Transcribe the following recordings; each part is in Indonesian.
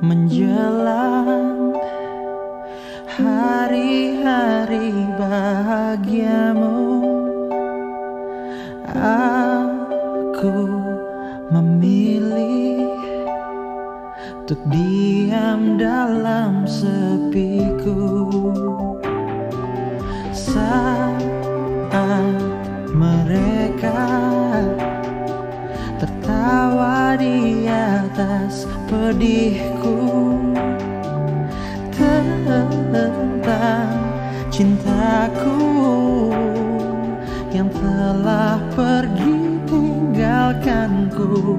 menjelang hari-hari bahagiamu. Aku memilih untuk diam dalam sepiku. Saat atas pedihku. Tentang cintaku yang telah pergi tinggalkanku.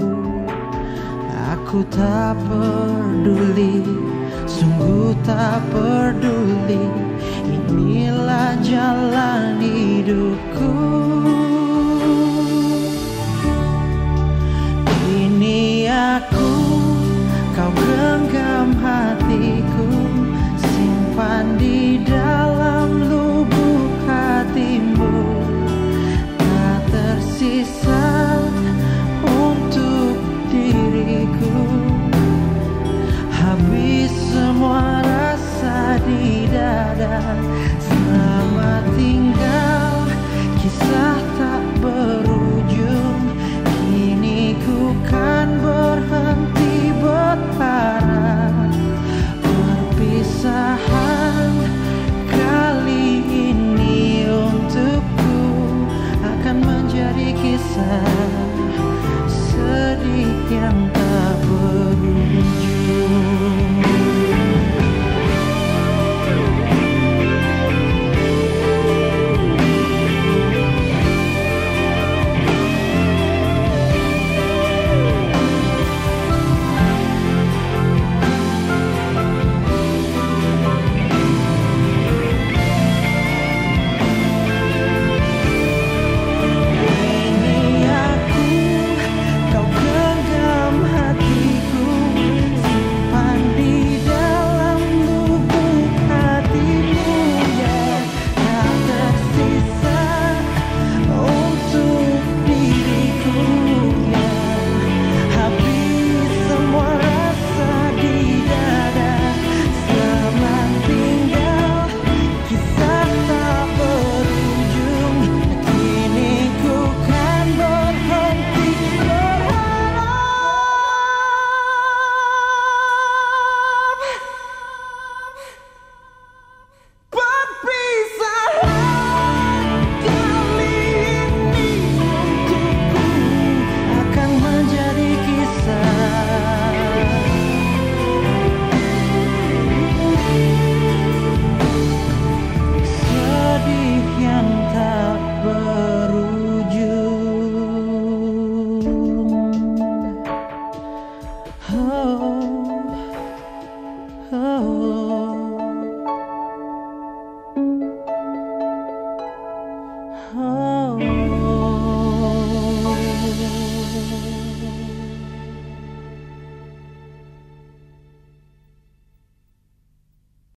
Aku tak peduli sungguh tak peduli. Inilah jalan hidupku kau genggam hatiku simpan di dalam lubuk hatimu. Tak tersisa untuk diriku. Habis semua rasa di dada selamat tinggal kisah sedih yang